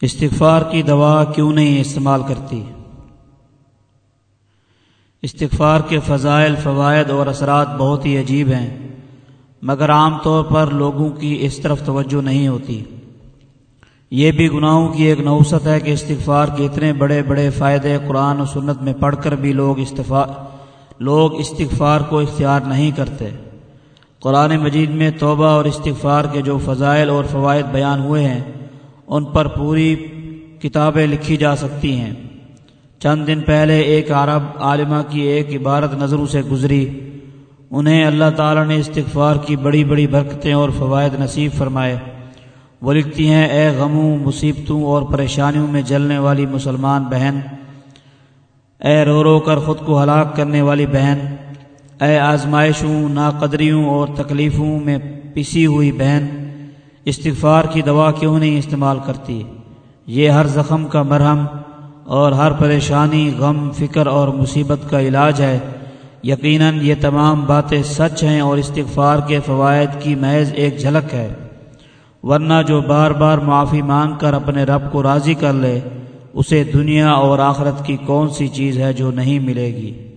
استغفار کی دوا کیوں نہیں استعمال کرتی؟ استغفار کے فضائل، فوائد اور اثرات بہت ہی عجیب ہیں، مگر عام طور پر لوگوں کی اس طرف توجہ نہیں ہوتی۔ یہ بھی گناہوں کی ایک نوسط ہے کہ استغفار کے اتنے بڑے بڑے فائدے قرآن و سنت میں پڑھ کر بھی لوگ لوگ استغفار کو اختیار نہیں کرتے۔ قرآن مجید میں توبہ اور استغفار کے جو فضائل اور فوائد بیان ہوئے ہیں ان پر پوری کتابیں لکھی جا سکتی ہیں۔ چند دن پہلے ایک عرب عالمہ کی ایک عبارت نظروں سے گزری۔ انہیں اللہ تعالیٰ نے استغفار کی بڑی بڑی برکتیں اور فوائد نصیب فرمائے۔ وہ لکھتی ہیں، اے غموں، مصیبتوں اور پریشانیوں میں جلنے والی مسلمان بہن۔ اے رو رو کر خود کو ہلاک کرنے والی بہن۔ اے آزمائشوں، ناقدریوں اور تکلیفوں میں پسی ہوئی بہن۔ استغفار کی دوا کیوں نہیں استعمال کرتی؟ یہ ہر زخم کا مرہم اور ہر پریشانی، غم، فکر اور مصیبت کا علاج ہے۔ یقیناً یہ تمام باتیں سچ ہیں اور استغفار کے فوائد کی محض ایک جھلک ہے۔ ورنہ جو بار بار معافی مانگ کر اپنے رب کو راضی کر لے، اسے دنیا اور آخرت کی کون سی چیز ہے جو نہیں ملے گی؟